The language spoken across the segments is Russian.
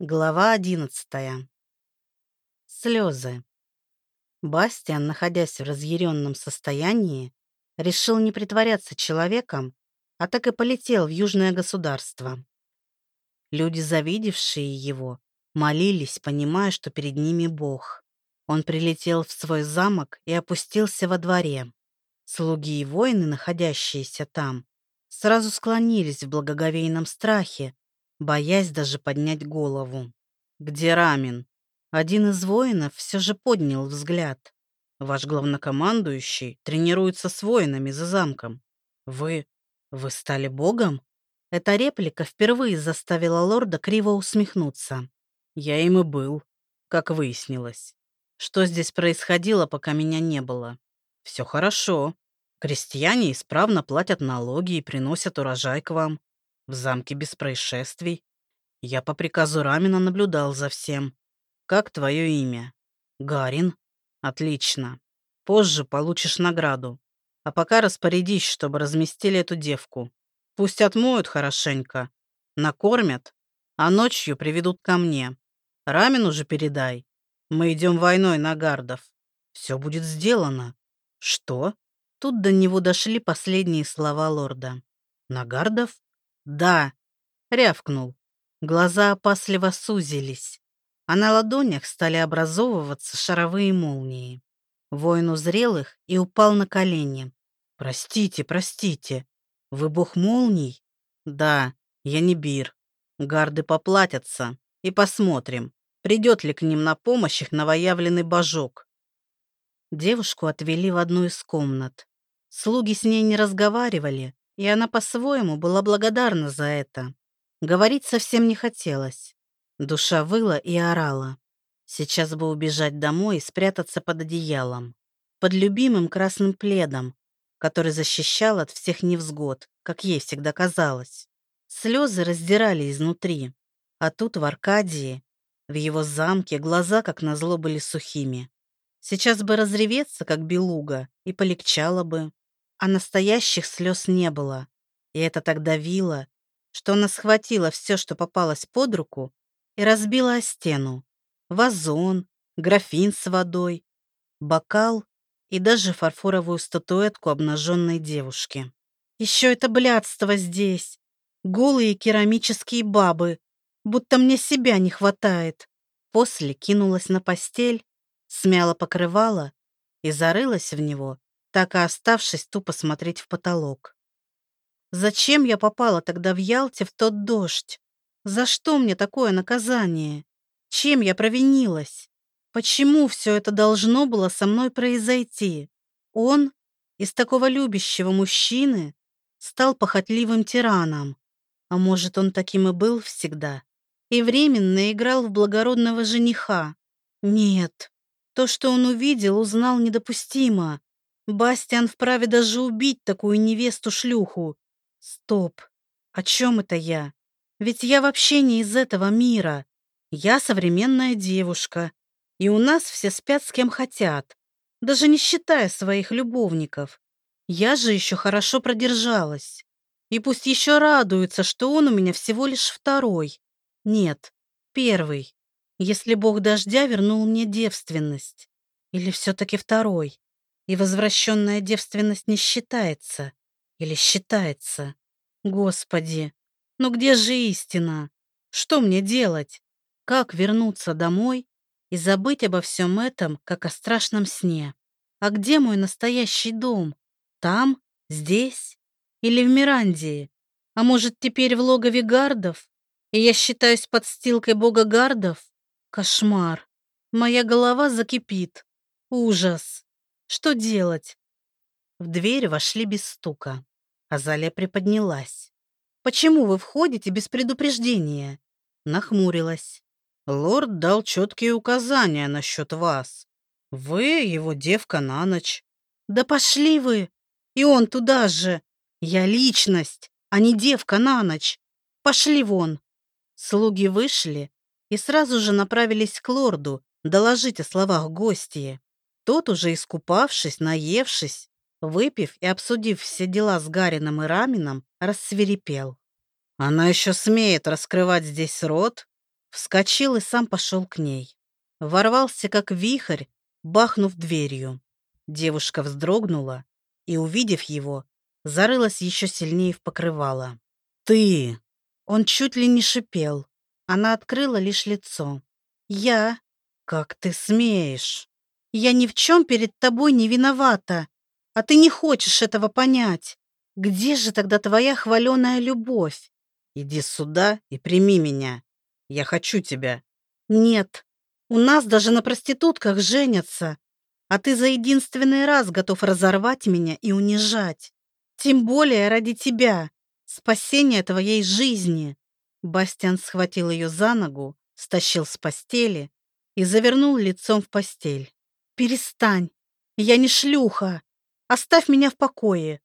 Глава одиннадцатая. Слезы. Бастиан, находясь в разъяренном состоянии, решил не притворяться человеком, а так и полетел в южное государство. Люди, завидевшие его, молились, понимая, что перед ними Бог. Он прилетел в свой замок и опустился во дворе. Слуги и воины, находящиеся там, сразу склонились в благоговейном страхе, боясь даже поднять голову. «Где Рамин?» Один из воинов все же поднял взгляд. «Ваш главнокомандующий тренируется с воинами за замком. Вы... вы стали богом?» Эта реплика впервые заставила лорда криво усмехнуться. «Я им и был, как выяснилось. Что здесь происходило, пока меня не было? Все хорошо. Крестьяне исправно платят налоги и приносят урожай к вам. В замке без происшествий. Я по приказу Рамина наблюдал за всем. Как твое имя? Гарин? Отлично. Позже получишь награду. А пока распорядись, чтобы разместили эту девку. Пусть отмоют хорошенько, накормят, а ночью приведут ко мне. Рамину же передай. Мы идем войной на гардов. Все будет сделано. Что? Тут до него дошли последние слова лорда. Нагардов? «Да!» — рявкнул. Глаза опасливо сузились, а на ладонях стали образовываться шаровые молнии. Воин узрел их и упал на колени. «Простите, простите, вы бог молний?» «Да, я не бир. Гарды поплатятся, и посмотрим, придет ли к ним на помощь их новоявленный божок». Девушку отвели в одну из комнат. Слуги с ней не разговаривали, и она по-своему была благодарна за это. Говорить совсем не хотелось. Душа выла и орала. Сейчас бы убежать домой и спрятаться под одеялом. Под любимым красным пледом, который защищал от всех невзгод, как ей всегда казалось. Слезы раздирали изнутри. А тут в Аркадии, в его замке, глаза, как назло, были сухими. Сейчас бы разреветься, как белуга, и полегчало бы а настоящих слез не было. И это так давило, что она схватила все, что попалось под руку, и разбила о стену. Вазон, графин с водой, бокал и даже фарфоровую статуэтку обнаженной девушки. Еще это блядство здесь. Голые керамические бабы. Будто мне себя не хватает. После кинулась на постель, смяла покрывало и зарылась в него, так и оставшись тупо смотреть в потолок. Зачем я попала тогда в Ялте в тот дождь? За что мне такое наказание? Чем я провинилась? Почему все это должно было со мной произойти? Он из такого любящего мужчины стал похотливым тираном. А может, он таким и был всегда? И временно играл в благородного жениха? Нет, то, что он увидел, узнал недопустимо. Бастиан вправе даже убить такую невесту-шлюху. Стоп. О чем это я? Ведь я вообще не из этого мира. Я современная девушка. И у нас все спят с кем хотят. Даже не считая своих любовников. Я же еще хорошо продержалась. И пусть еще радуется, что он у меня всего лишь второй. Нет, первый. Если бог дождя вернул мне девственность. Или все-таки второй и возвращенная девственность не считается. Или считается. Господи, ну где же истина? Что мне делать? Как вернуться домой и забыть обо всем этом, как о страшном сне? А где мой настоящий дом? Там? Здесь? Или в Мирандии? А может, теперь в логове гардов? И я считаюсь подстилкой бога гардов? Кошмар. Моя голова закипит. Ужас. Что делать? В дверь вошли без стука. Азалия приподнялась. «Почему вы входите без предупреждения?» Нахмурилась. «Лорд дал четкие указания насчет вас. Вы его девка на ночь». «Да пошли вы! И он туда же! Я личность, а не девка на ночь! Пошли вон!» Слуги вышли и сразу же направились к лорду доложить о словах гостья. Тот, уже искупавшись, наевшись, выпив и обсудив все дела с Гарином и Рамином, рассверепел. «Она еще смеет раскрывать здесь рот? Вскочил и сам пошел к ней. Ворвался, как вихрь, бахнув дверью. Девушка вздрогнула и, увидев его, зарылась еще сильнее в покрывало. «Ты!» Он чуть ли не шипел. Она открыла лишь лицо. «Я? Как ты смеешь? Я ни в чем перед тобой не виновата, а ты не хочешь этого понять. Где же тогда твоя хваленая любовь? Иди сюда и прими меня. Я хочу тебя». «Нет, у нас даже на проститутках женятся, а ты за единственный раз готов разорвать меня и унижать. Тем более ради тебя, спасения твоей жизни». Бастиан схватил ее за ногу, стащил с постели и завернул лицом в постель. «Перестань! Я не шлюха! Оставь меня в покое!»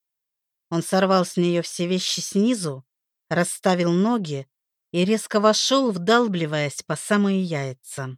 Он сорвал с нее все вещи снизу, расставил ноги и резко вошел, вдалбливаясь по самые яйца.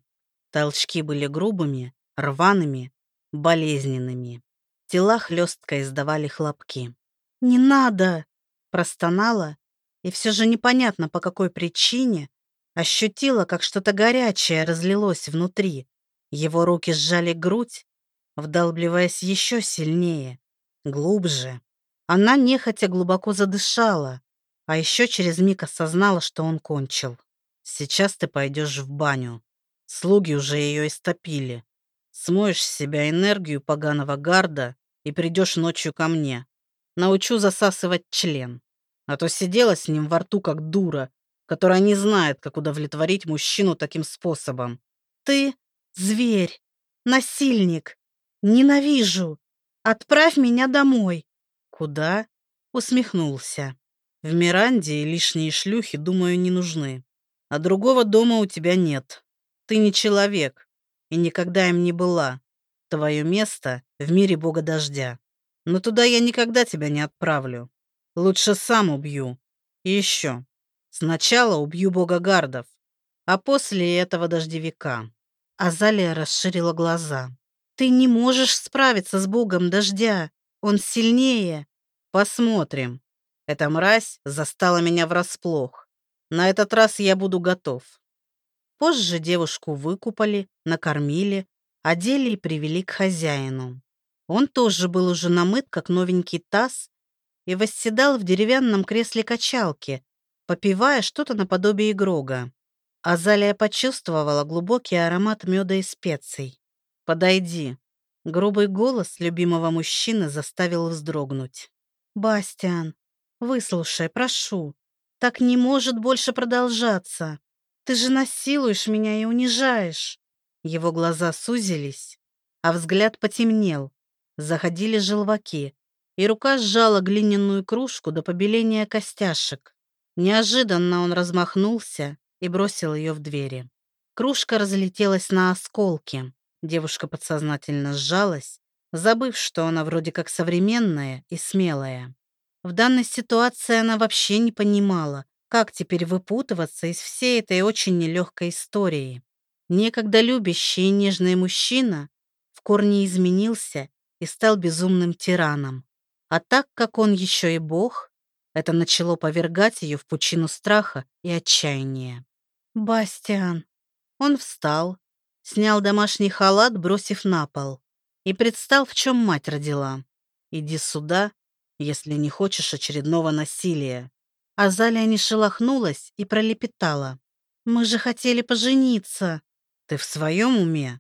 Толчки были грубыми, рваными, болезненными. Тела хлестко издавали хлопки. «Не надо!» – простонала, и все же непонятно, по какой причине, ощутила, как что-то горячее разлилось внутри. Его руки сжали грудь, вдалбливаясь еще сильнее, глубже. Она нехотя глубоко задышала, а еще через миг осознала, что он кончил. «Сейчас ты пойдешь в баню. Слуги уже ее истопили. Смоешь с себя энергию поганого гарда и придешь ночью ко мне. Научу засасывать член. А то сидела с ним во рту, как дура, которая не знает, как удовлетворить мужчину таким способом. Ты зверь, насильник. Ненавижу. Отправь меня домой. Куда? Усмехнулся. В Миранде лишние шлюхи, думаю, не нужны. А другого дома у тебя нет. Ты не человек и никогда им не была. Твое место в мире бога дождя. Но туда я никогда тебя не отправлю. Лучше сам убью. И еще. Сначала убью бога гардов, а после этого дождевика. Азалия расширила глаза. Ты не можешь справиться с богом дождя. Он сильнее. Посмотрим. Эта мразь застала меня врасплох. На этот раз я буду готов. Позже девушку выкупали, накормили, одели и привели к хозяину. Он тоже был уже намыт, как новенький таз, и восседал в деревянном кресле качалки, попивая что-то наподобие грога. Азалия почувствовала глубокий аромат меда и специй. «Подойди». Грубый голос любимого мужчины заставил вздрогнуть. «Бастиан, выслушай, прошу. Так не может больше продолжаться. Ты же насилуешь меня и унижаешь». Его глаза сузились, а взгляд потемнел. Заходили желваки, и рука сжала глиняную кружку до побеления костяшек. Неожиданно он размахнулся и бросил ее в двери. Кружка разлетелась на осколки. Девушка подсознательно сжалась, забыв, что она вроде как современная и смелая. В данной ситуации она вообще не понимала, как теперь выпутываться из всей этой очень нелегкой истории. Некогда любящий и нежный мужчина в корне изменился и стал безумным тираном. А так как он еще и бог, это начало повергать ее в пучину страха и отчаяния. «Бастиан!» Он встал, Снял домашний халат, бросив на пол. И предстал, в чем мать родила. «Иди сюда, если не хочешь очередного насилия». Азалия не шелохнулась и пролепетала. «Мы же хотели пожениться». «Ты в своем уме?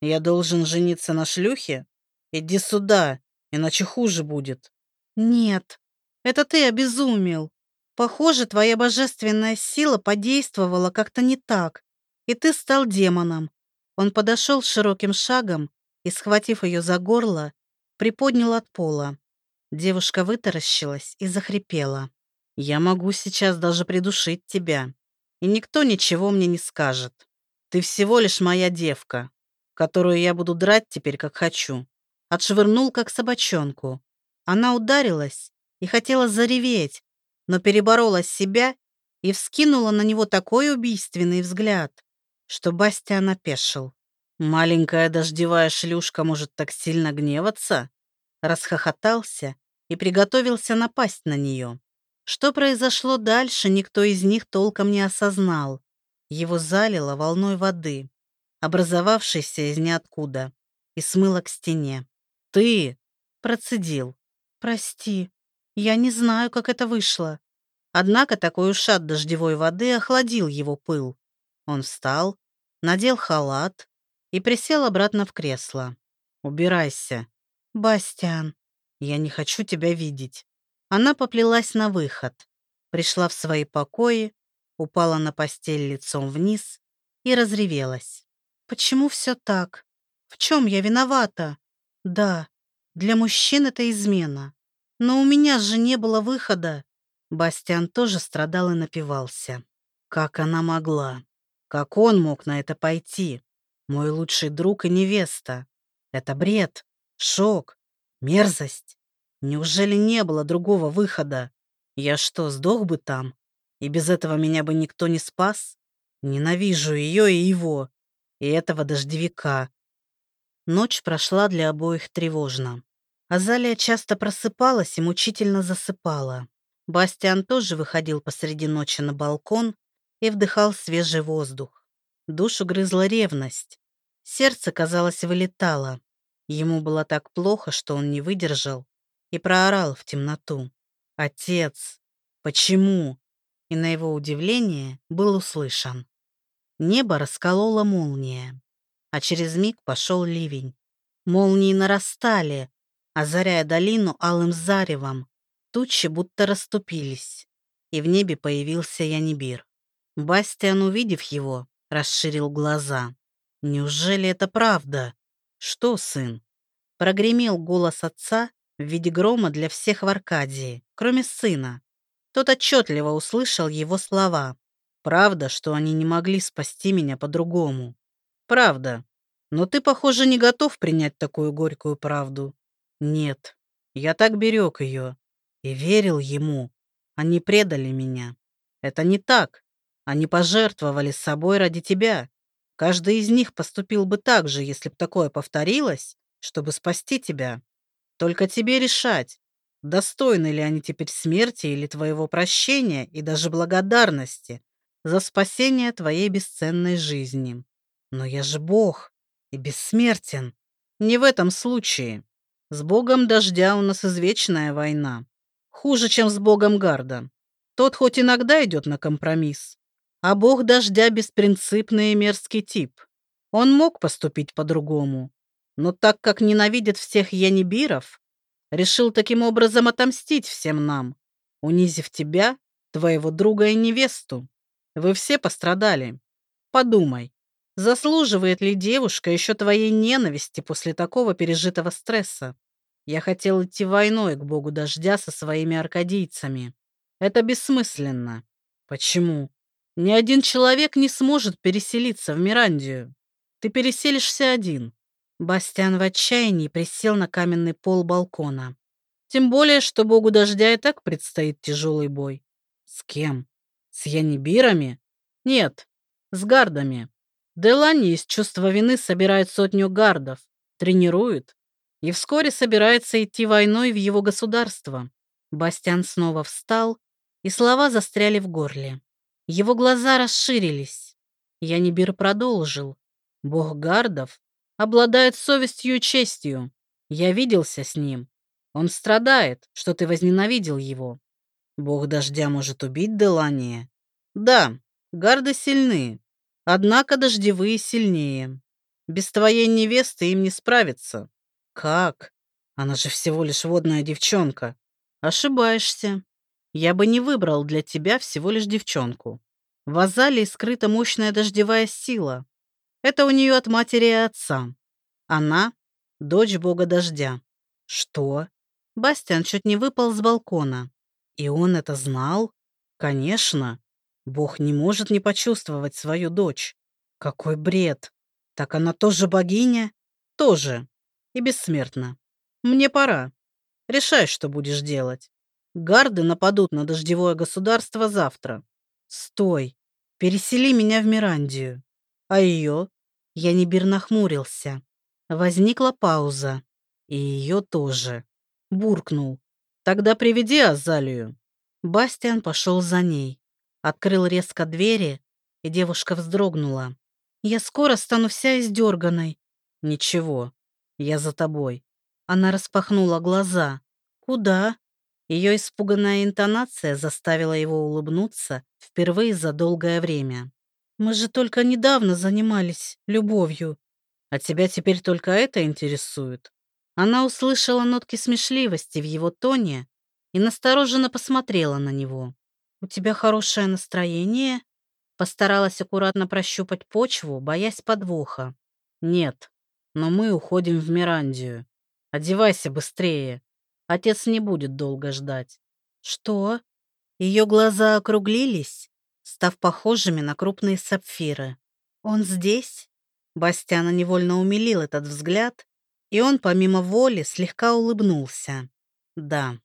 Я должен жениться на шлюхе? Иди сюда, иначе хуже будет». «Нет, это ты обезумел. Похоже, твоя божественная сила подействовала как-то не так, и ты стал демоном. Он подошел широким шагом и, схватив ее за горло, приподнял от пола. Девушка вытаращилась и захрипела. «Я могу сейчас даже придушить тебя, и никто ничего мне не скажет. Ты всего лишь моя девка, которую я буду драть теперь, как хочу». Отшвырнул, как собачонку. Она ударилась и хотела зареветь, но переборола себя и вскинула на него такой убийственный взгляд, что Бастиан опешил. «Маленькая дождевая шлюшка может так сильно гневаться?» Расхохотался и приготовился напасть на нее. Что произошло дальше, никто из них толком не осознал. Его залило волной воды, образовавшейся из ниоткуда, и смыло к стене. «Ты!» — процедил. «Прости, я не знаю, как это вышло». Однако такой ушат дождевой воды охладил его пыл. Он встал, надел халат и присел обратно в кресло. «Убирайся». «Бастиан, я не хочу тебя видеть». Она поплелась на выход, пришла в свои покои, упала на постель лицом вниз и разревелась. «Почему все так? В чем я виновата? Да, для мужчин это измена. Но у меня же не было выхода». Бастиан тоже страдал и напивался. Как она могла? Как он мог на это пойти? Мой лучший друг и невеста. Это бред, шок, мерзость. Неужели не было другого выхода? Я что, сдох бы там? И без этого меня бы никто не спас? Ненавижу ее и его, и этого дождевика. Ночь прошла для обоих тревожно. Азалия часто просыпалась и мучительно засыпала. Бастиан тоже выходил посреди ночи на балкон и вдыхал свежий воздух. Душу грызла ревность. Сердце, казалось, вылетало. Ему было так плохо, что он не выдержал и проорал в темноту. «Отец! Почему?» И на его удивление был услышан. Небо расколола молния, а через миг пошел ливень. Молнии нарастали, озаряя долину алым заревом. Тучи будто расступились, и в небе появился Янибир. Бастиан, увидев его, расширил глаза. «Неужели это правда?» «Что, сын?» Прогремел голос отца, в виде грома для всех в Аркадии, кроме сына. Тот отчетливо услышал его слова. «Правда, что они не могли спасти меня по-другому?» «Правда. Но ты, похоже, не готов принять такую горькую правду». «Нет. Я так берег ее. И верил ему. Они предали меня. Это не так. Они пожертвовали собой ради тебя. Каждый из них поступил бы так же, если бы такое повторилось, чтобы спасти тебя. Только тебе решать, достойны ли они теперь смерти или твоего прощения и даже благодарности за спасение твоей бесценной жизни. Но я же Бог и бессмертен. Не в этом случае. С Богом дождя у нас извечная война. Хуже, чем с Богом Гарда. Тот хоть иногда идет на компромисс, а Бог дождя беспринципный и мерзкий тип. Он мог поступить по-другому, но так как ненавидит всех янибиров, решил таким образом отомстить всем нам, унизив тебя, твоего друга и невесту. Вы все пострадали. Подумай, заслуживает ли девушка еще твоей ненависти после такого пережитого стресса? Я хотел идти войной к богу дождя со своими аркадийцами. Это бессмысленно. Почему? Ни один человек не сможет переселиться в Мирандию. Ты переселишься один. Бастиан в отчаянии присел на каменный пол балкона. Тем более, что богу дождя и так предстоит тяжелый бой. С кем? С янибирами? Нет, с гардами. Делани из чувства вины собирает сотню гардов, тренирует и вскоре собирается идти войной в его государство. Бастиан снова встал, и слова застряли в горле. Его глаза расширились. Янибир продолжил. Бог гардов обладает совестью и честью. Я виделся с ним. Он страдает, что ты возненавидел его. Бог дождя может убить Делания? Да, гарды сильны, однако дождевые сильнее. Без твоей невесты им не справиться. Как? Она же всего лишь водная девчонка. Ошибаешься. Я бы не выбрал для тебя всего лишь девчонку. В Азалии скрыта мощная дождевая сила. Это у нее от матери и отца. Она — дочь бога дождя. Что? Бастиан чуть не выпал с балкона. И он это знал? Конечно. Бог не может не почувствовать свою дочь. Какой бред. Так она тоже богиня? Тоже. И бессмертна. Мне пора. Решай, что будешь делать. Гарды нападут на дождевое государство завтра. Стой. Пересели меня в Мирандию. А ее? Я не нахмурился. Возникла пауза. И ее тоже. Буркнул. Тогда приведи Азалию. Бастиан пошел за ней. Открыл резко двери, и девушка вздрогнула. «Я скоро стану вся издерганной». «Ничего, я за тобой». Она распахнула глаза. «Куда?» Ее испуганная интонация заставила его улыбнуться впервые за долгое время. «Мы же только недавно занимались любовью. А тебя теперь только это интересует?» Она услышала нотки смешливости в его тоне и настороженно посмотрела на него. «У тебя хорошее настроение?» Постаралась аккуратно прощупать почву, боясь подвоха. «Нет, но мы уходим в Мирандию. Одевайся быстрее. Отец не будет долго ждать». «Что?» Ее глаза округлились, став похожими на крупные сапфиры. «Он здесь?» Бастиана невольно умилил этот взгляд и он, помимо воли, слегка улыбнулся. Да.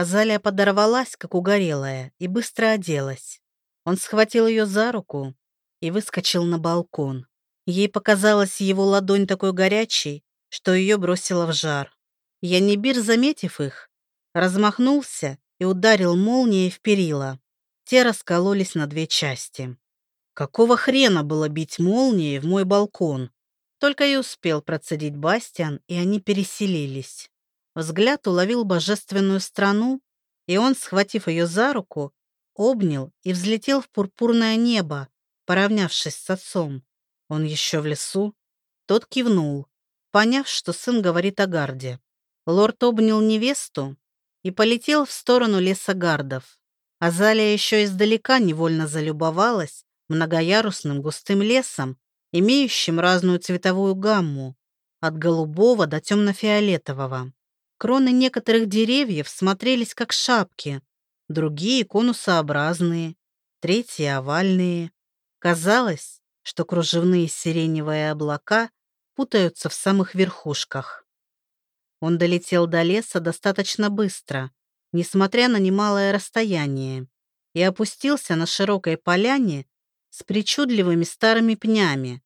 Азалия подорвалась, как угорелая, и быстро оделась. Он схватил ее за руку и выскочил на балкон. Ей показалась его ладонь такой горячей, что ее бросило в жар. Янибир, заметив их, размахнулся и ударил молнией в перила. Те раскололись на две части. Какого хрена было бить молнией в мой балкон? Только и успел процедить Бастиан, и они переселились. Взгляд уловил божественную страну, и он, схватив ее за руку, обнял и взлетел в пурпурное небо, поравнявшись с отцом. Он еще в лесу? Тот кивнул, поняв, что сын говорит о гарде. Лорд обнял невесту и полетел в сторону леса гардов. Азалия еще издалека невольно залюбовалась многоярусным густым лесом, имеющим разную цветовую гамму, от голубого до темно-фиолетового. Кроны некоторых деревьев смотрелись как шапки, другие — конусообразные, третьи — овальные. Казалось, что кружевные сиреневые облака путаются в самых верхушках. Он долетел до леса достаточно быстро, несмотря на немалое расстояние, и опустился на широкой поляне с причудливыми старыми пнями,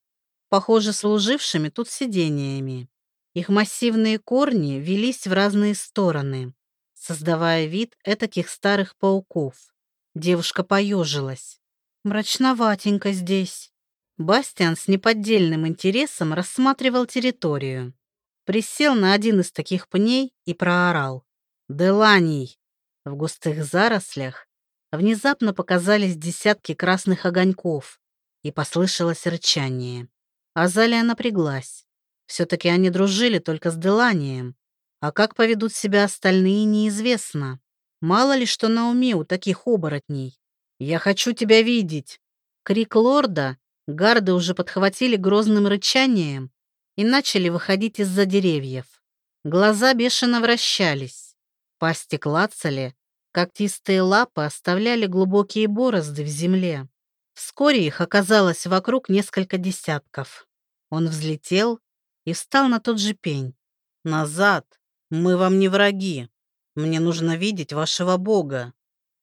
похоже, служившими тут сидениями. Их массивные корни велись в разные стороны, создавая вид этаких старых пауков. Девушка поежилась. «Мрачноватенько здесь». Бастиан с неподдельным интересом рассматривал территорию. Присел на один из таких пней и проорал. «Деланий!» В густых зарослях Внезапно показались десятки красных огоньков, и послышалось рычание. Азалия напряглась. Все-таки они дружили только с Деланием. А как поведут себя остальные, неизвестно. Мало ли что на уме у таких оборотней. «Я хочу тебя видеть!» Крик лорда гарды уже подхватили грозным рычанием и начали выходить из-за деревьев. Глаза бешено вращались. Пасти клацали, Когтистые лапы оставляли глубокие борозды в земле. Вскоре их оказалось вокруг несколько десятков. Он взлетел и встал на тот же пень. «Назад! Мы вам не враги! Мне нужно видеть вашего бога!»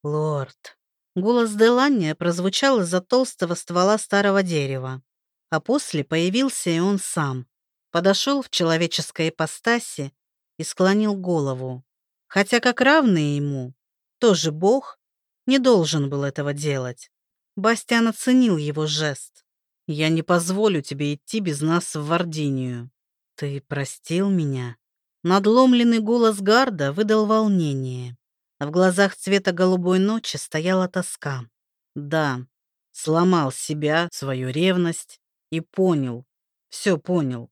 «Лорд!» Голос Делания прозвучал из-за толстого ствола старого дерева. А после появился и он сам. Подошел в человеческой ипостаси и склонил голову. Хотя как равные ему, тоже бог, не должен был этого делать. Бастиан оценил его жест. «Я не позволю тебе идти без нас в Вардинию. Ты простил меня?» Надломленный голос Гарда выдал волнение. В глазах цвета голубой ночи стояла тоска. Да, сломал себя, свою ревность и понял, все понял.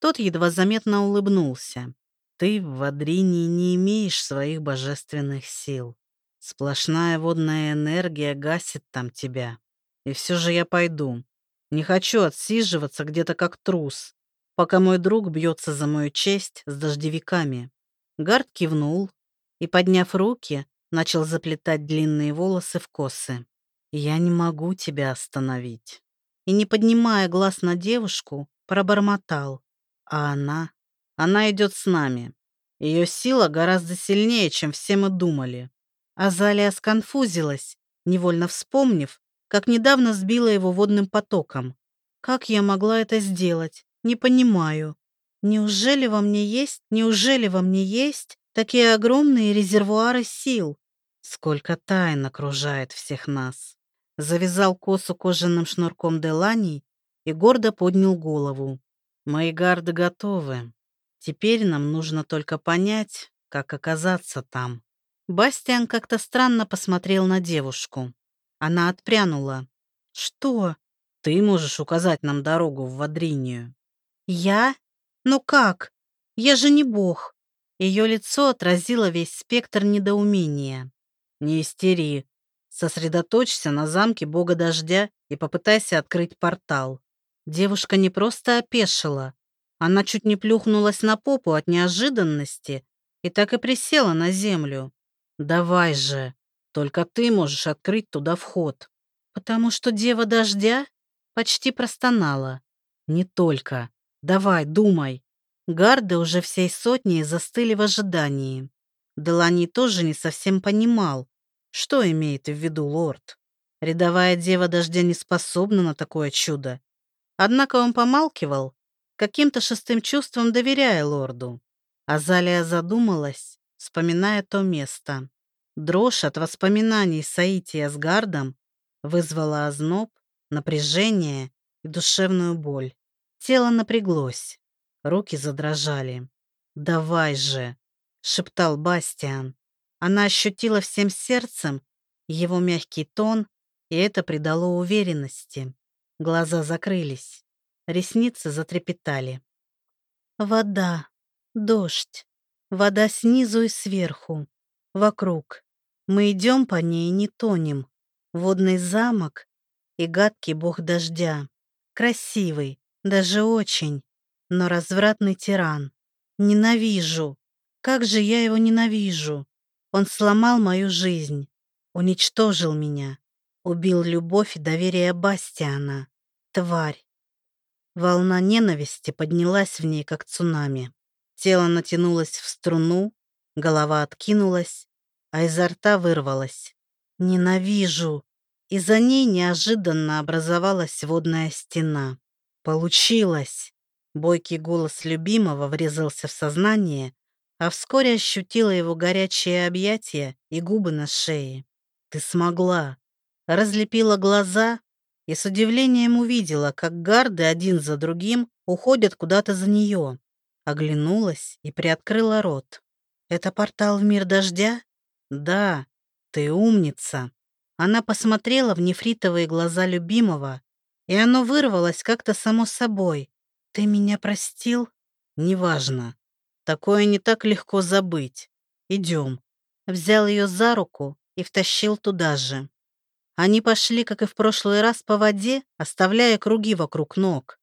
Тот едва заметно улыбнулся. Ты в Вадрине не имеешь своих божественных сил. Сплошная водная энергия гасит там тебя. И все же я пойду. Не хочу отсиживаться где-то как трус, пока мой друг бьется за мою честь с дождевиками. Гард кивнул и, подняв руки, начал заплетать длинные волосы в косы. «Я не могу тебя остановить». И, не поднимая глаз на девушку, пробормотал. А она? Она идет с нами. Ее сила гораздо сильнее, чем все мы думали. Азалия сконфузилась, невольно вспомнив, как недавно сбила его водным потоком. Как я могла это сделать? Не понимаю. Неужели во мне есть, неужели во мне есть такие огромные резервуары сил? Сколько тайн окружает всех нас. завязал косу кожаным шнурком Делани и гордо поднял голову. «Мои гарды готовы. Теперь нам нужно только понять, как оказаться там». Бастиан как-то странно посмотрел на девушку. Она отпрянула. «Что?» «Ты можешь указать нам дорогу в Вадринию». «Я? Ну как? Я же не бог». Ее лицо отразило весь спектр недоумения. «Не истери. Сосредоточься на замке бога дождя и попытайся открыть портал». Девушка не просто опешила. Она чуть не плюхнулась на попу от неожиданности и так и присела на землю. «Давай же, только ты можешь открыть туда вход». «Потому что дева дождя?» Почти простонала. «Не только. Давай, думай». Гарды уже всей сотней застыли в ожидании. Делани тоже не совсем понимал, что имеет в виду лорд. Рядовая дева дождя не способна на такое чудо. Однако он помалкивал, каким-то шестым чувством доверяя лорду. Азалия задумалась, вспоминая то место. Дрожь от воспоминаний Саития с Гардом вызвала озноб, напряжение и душевную боль. Тело напряглось, руки задрожали. «Давай же!» — шептал Бастиан. Она ощутила всем сердцем его мягкий тон, и это придало уверенности. Глаза закрылись, ресницы затрепетали. Вода, дождь, вода снизу и сверху, вокруг. Мы идем по ней и не тонем. Водный замок и гадкий бог дождя. Красивый, даже очень, но развратный тиран. Ненавижу. Как же я его ненавижу. Он сломал мою жизнь, уничтожил меня, убил любовь и доверие Бастиана. Тварь. Волна ненависти поднялась в ней, как цунами. Тело натянулось в струну, голова откинулась, а изо рта вырвалось. «Ненавижу!» И за ней неожиданно образовалась водная стена. «Получилось!» Бойкий голос любимого врезался в сознание, а вскоре ощутила его горячие объятия и губы на шее. «Ты смогла!» Разлепила глаза и с удивлением увидела, как гарды один за другим уходят куда-то за нее. Оглянулась и приоткрыла рот. «Это портал в мир дождя?» «Да, ты умница!» Она посмотрела в нефритовые глаза любимого, и оно вырвалось как-то само собой. «Ты меня простил?» «Неважно. Такое не так легко забыть. Идем». Взял ее за руку и втащил туда же. Они пошли, как и в прошлый раз, по воде, оставляя круги вокруг ног.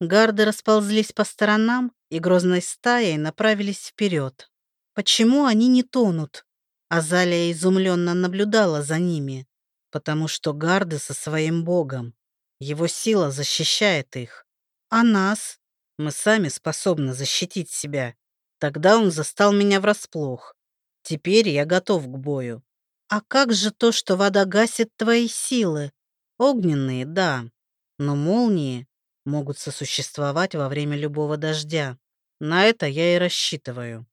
Гарды расползлись по сторонам и грозной стаей направились вперед. Почему они не тонут? Азалия изумленно наблюдала за ними, потому что гарды со своим богом. Его сила защищает их. А нас? Мы сами способны защитить себя. Тогда он застал меня врасплох. Теперь я готов к бою. А как же то, что вода гасит твои силы? Огненные, да, но молнии могут сосуществовать во время любого дождя. На это я и рассчитываю.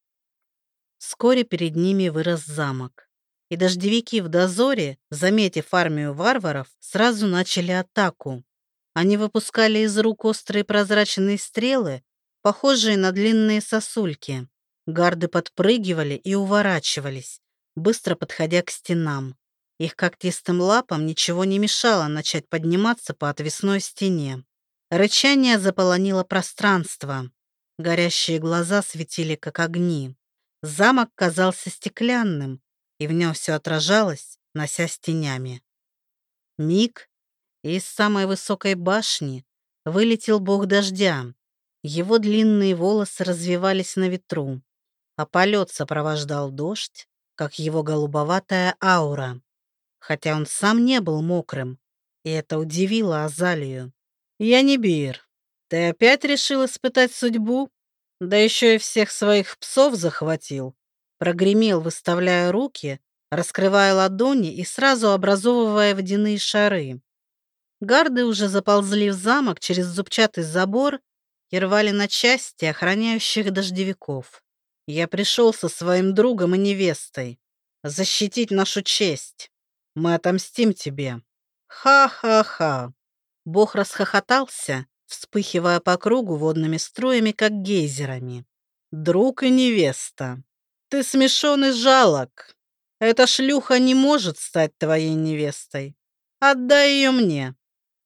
Вскоре перед ними вырос замок. И дождевики в дозоре, заметив армию варваров, сразу начали атаку. Они выпускали из рук острые прозрачные стрелы, похожие на длинные сосульки. Гарды подпрыгивали и уворачивались, быстро подходя к стенам. Их когтистым лапам ничего не мешало начать подниматься по отвесной стене. Рычание заполонило пространство. Горящие глаза светили, как огни. Замок казался стеклянным, и в нем все отражалось, носясь тенями. Миг, из самой высокой башни вылетел бог дождя, его длинные волосы развивались на ветру, а полет сопровождал дождь, как его голубоватая аура. Хотя он сам не был мокрым, и это удивило Азалию. «Я не Бир. Ты опять решил испытать судьбу? Да еще и всех своих псов захватил!» Прогремел, выставляя руки, раскрывая ладони и сразу образовывая водяные шары. Гарды уже заползли в замок через зубчатый забор и рвали на части охраняющих дождевиков. Я пришел со своим другом и невестой защитить нашу честь. Мы отомстим тебе. Ха-ха-ха. Бог расхохотался, вспыхивая по кругу водными струями, как гейзерами. Друг и невеста. Ты смешон и жалок. Эта шлюха не может стать твоей невестой. Отдай ее мне.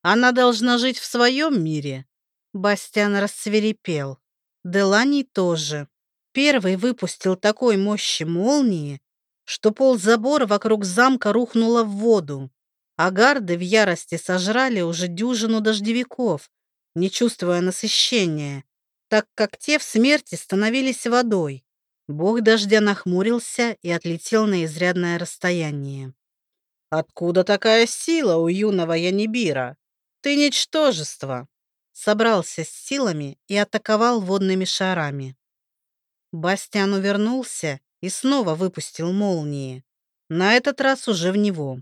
Она должна жить в своем мире. Бастиан рассверепел. Деланий тоже. Первый выпустил такой мощи молнии, что пол забора вокруг замка рухнуло в воду, а гарды в ярости сожрали уже дюжину дождевиков, не чувствуя насыщения, так как те в смерти становились водой. Бог дождя нахмурился и отлетел на изрядное расстояние. «Откуда такая сила у юного Янибира? Ты ничтожество!» Собрался с силами и атаковал водными шарами. Бастиан увернулся и снова выпустил молнии. На этот раз уже в него.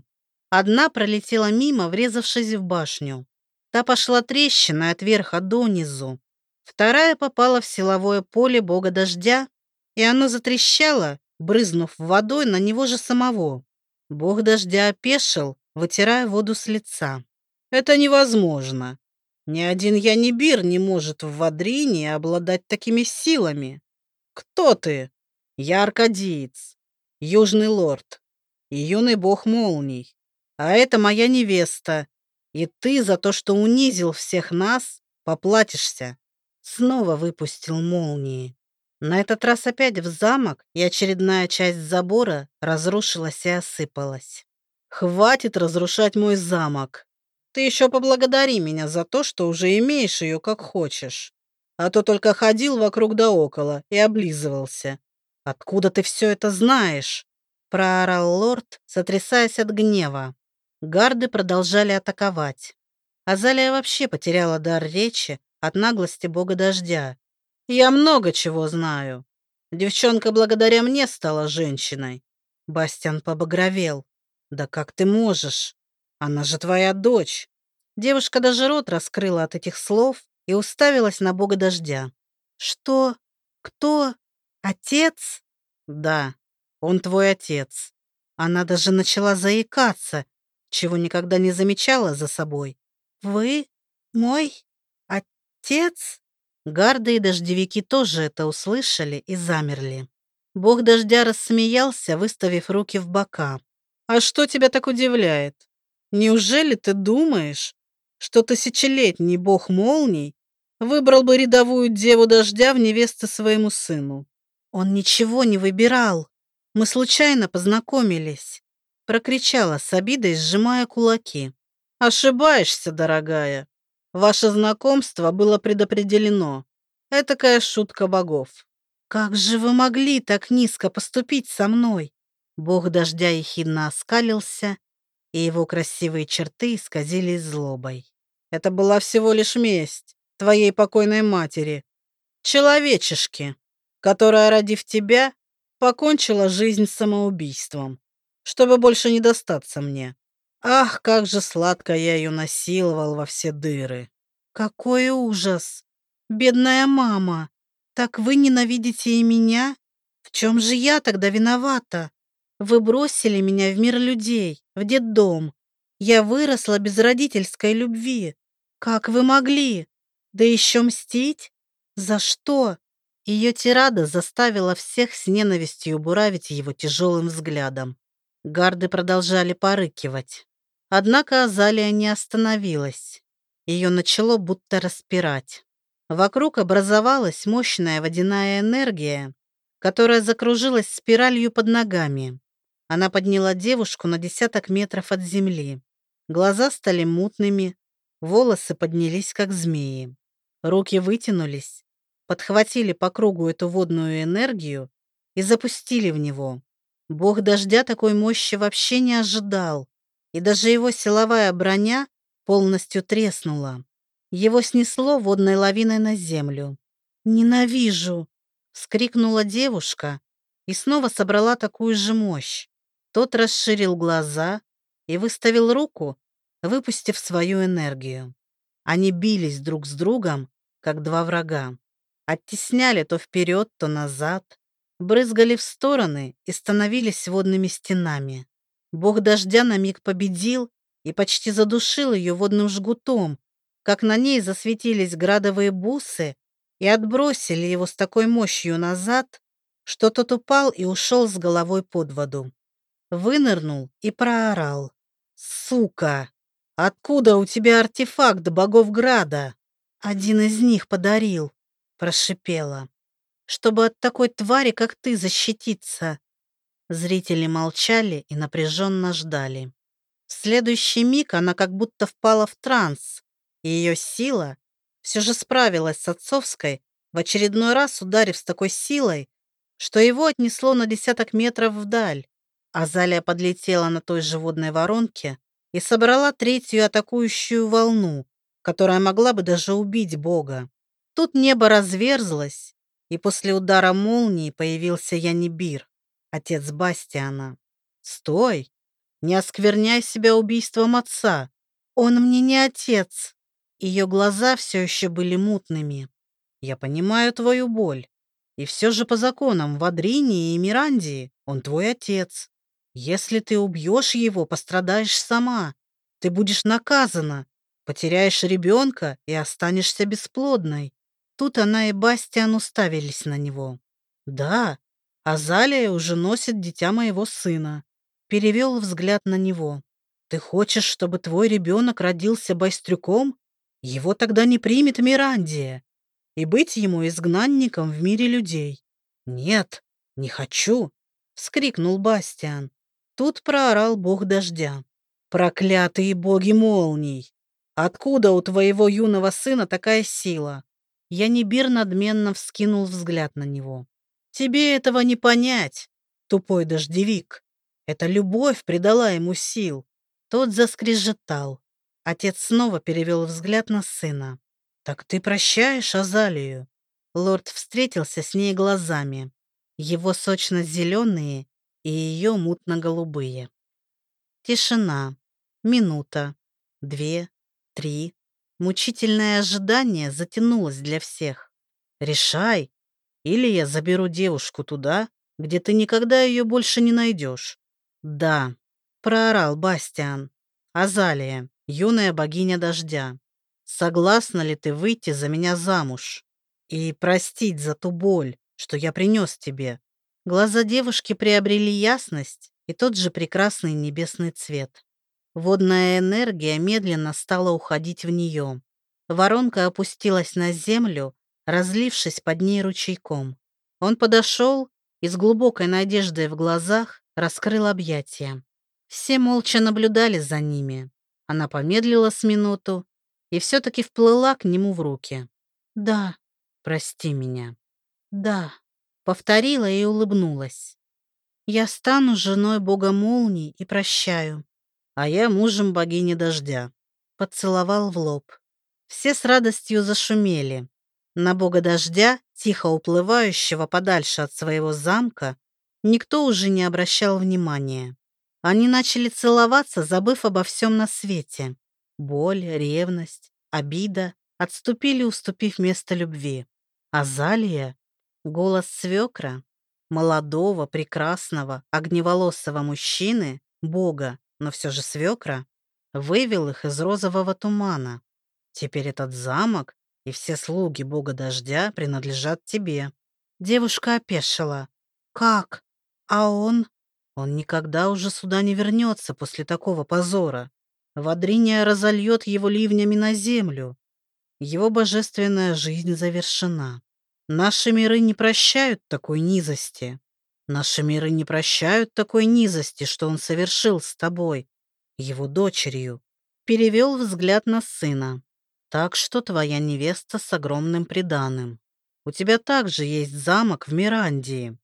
Одна пролетела мимо, врезавшись в башню. Та пошла трещиной от верха до низу. Вторая попала в силовое поле бога дождя, и оно затрещало, брызнув водой на него же самого. Бог дождя опешил, вытирая воду с лица. «Это невозможно. Ни один Янибир не может в Вадрине обладать такими силами. «Кто ты?» «Я Аркадиец, Южный лорд и юный бог молний. А это моя невеста, и ты за то, что унизил всех нас, поплатишься». Снова выпустил молнии. На этот раз опять в замок, и очередная часть забора разрушилась и осыпалась. «Хватит разрушать мой замок. Ты еще поблагодари меня за то, что уже имеешь ее как хочешь а то только ходил вокруг да около и облизывался. Откуда ты все это знаешь?» проорал лорд, сотрясаясь от гнева. Гарды продолжали атаковать. Азалия вообще потеряла дар речи от наглости бога дождя. «Я много чего знаю. Девчонка благодаря мне стала женщиной». Бастиан побагровел. «Да как ты можешь? Она же твоя дочь». Девушка даже рот раскрыла от этих слов и уставилась на бога дождя. «Что? Кто? Отец?» «Да, он твой отец». Она даже начала заикаться, чего никогда не замечала за собой. «Вы? Мой? Отец?» Гарды и дождевики тоже это услышали и замерли. Бог дождя рассмеялся, выставив руки в бока. «А что тебя так удивляет? Неужели ты думаешь, что тысячелетний бог молний выбрал бы рядовую деву дождя в невесты своему сыну. Он ничего не выбирал. Мы случайно познакомились. Прокричала с обидой, сжимая кулаки. Ошибаешься, дорогая. Ваше знакомство было предопределено. Этакая шутка богов. Как же вы могли так низко поступить со мной? Бог дождя ехидно оскалился, и его красивые черты исказились злобой. Это была всего лишь месть твоей покойной матери, человечешки, которая, родив тебя, покончила жизнь самоубийством, чтобы больше не достаться мне. Ах, как же сладко я ее насиловал во все дыры. Какой ужас! Бедная мама! Так вы ненавидите и меня? В чем же я тогда виновата? Вы бросили меня в мир людей, в детдом. Я выросла без родительской любви. Как вы могли? Да еще мстить? За что? Ее тирада заставила всех с ненавистью буравить его тяжелым взглядом. Гарды продолжали порыкивать. Однако Азалия не остановилась. Ее начало будто распирать. Вокруг образовалась мощная водяная энергия, которая закружилась спиралью под ногами. Она подняла девушку на десяток метров от земли. Глаза стали мутными, волосы поднялись, как змеи. Руки вытянулись, подхватили по кругу эту водную энергию и запустили в него. Бог дождя такой мощи вообще не ожидал, и даже его силовая броня полностью треснула. Его снесло водной лавиной на землю. «Ненавижу!» — вскрикнула девушка и снова собрала такую же мощь. Тот расширил глаза и выставил руку, выпустив свою энергию. Они бились друг с другом, как два врага. Оттесняли то вперед, то назад, брызгали в стороны и становились водными стенами. Бог дождя на миг победил и почти задушил ее водным жгутом, как на ней засветились градовые бусы и отбросили его с такой мощью назад, что тот упал и ушел с головой под воду. Вынырнул и проорал. «Сука! Откуда у тебя артефакт богов Града?» «Один из них подарил», — прошипела. «Чтобы от такой твари, как ты, защититься». Зрители молчали и напряженно ждали. В следующий миг она как будто впала в транс, и ее сила все же справилась с отцовской, в очередной раз ударив с такой силой, что его отнесло на десяток метров вдаль. Азалия подлетела на той же водной воронке и собрала третью атакующую волну, которая могла бы даже убить Бога. Тут небо разверзлось, и после удара молнии появился Янибир, отец Бастиана. «Стой! Не оскверняй себя убийством отца. Он мне не отец. Ее глаза все еще были мутными. Я понимаю твою боль. И все же по законам в Адрине и Мирандии он твой отец. Если ты убьешь его, пострадаешь сама. Ты будешь наказана, потеряешь ребенка и останешься бесплодной. Тут она и Бастиан уставились на него. Да, Азалия уже носит дитя моего сына перевел взгляд на него. «Ты хочешь, чтобы твой ребенок родился байстрюком? Его тогда не примет Мирандия. И быть ему изгнанником в мире людей». «Нет, не хочу!» — вскрикнул Бастиан. Тут проорал бог дождя. «Проклятые боги молний! Откуда у твоего юного сына такая сила?» Янибир надменно вскинул взгляд на него. «Тебе этого не понять, тупой дождевик. Это любовь придала ему сил. Тот заскрежетал. Отец снова перевел взгляд на сына. «Так ты прощаешь Азалию?» Лорд встретился с ней глазами. Его сочно-зеленые и ее мутно-голубые. Тишина. Минута. Две. Три. Мучительное ожидание затянулось для всех. «Решай, или я заберу девушку туда, где ты никогда ее больше не найдешь, «Да», — проорал Бастиан. «Азалия, юная богиня дождя, согласна ли ты выйти за меня замуж и простить за ту боль, что я принес тебе?» Глаза девушки приобрели ясность и тот же прекрасный небесный цвет. Водная энергия медленно стала уходить в нее. Воронка опустилась на землю, разлившись под ней ручейком. Он подошел и с глубокой надеждой в глазах раскрыл объятия. Все молча наблюдали за ними. Она помедлила с минуту и все-таки вплыла к нему в руки. «Да, прости меня». «Да», — повторила и улыбнулась. «Я стану женой бога молний и прощаю». «А я мужем богини дождя», — поцеловал в лоб. Все с радостью зашумели. На бога дождя, тихо уплывающего подальше от своего замка, никто уже не обращал внимания. Они начали целоваться, забыв обо всем на свете. Боль, ревность, обида отступили, уступив место любви. Азалия, голос свекра, молодого, прекрасного, огневолосого мужчины, бога, но все же свекра, вывел их из розового тумана. Теперь этот замок и все слуги бога дождя принадлежат тебе. Девушка опешила. Как? А он? Он никогда уже сюда не вернется после такого позора. Вадриния разольет его ливнями на землю. Его божественная жизнь завершена. Наши миры не прощают такой низости. Наши миры не прощают такой низости, что он совершил с тобой, его дочерью. Перевел взгляд на сына. Так что твоя невеста с огромным приданым. У тебя также есть замок в Мирандии.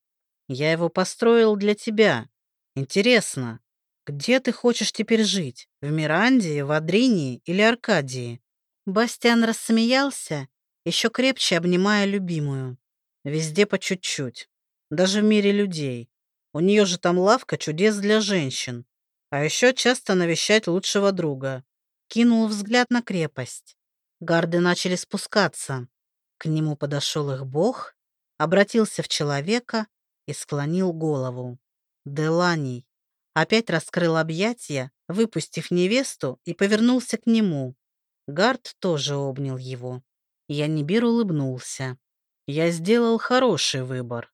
Я его построил для тебя. Интересно, где ты хочешь теперь жить? В Мирандии, в Адринии или Аркадии?» Бастиан рассмеялся, еще крепче обнимая любимую. «Везде по чуть-чуть. Даже в мире людей. У нее же там лавка чудес для женщин. А еще часто навещать лучшего друга». Кинул взгляд на крепость. Гарды начали спускаться. К нему подошел их бог, обратился в человека и склонил голову. Деланий опять раскрыл объятия, выпустив невесту, и повернулся к нему. Гард тоже обнял его. Янибир улыбнулся. «Я сделал хороший выбор.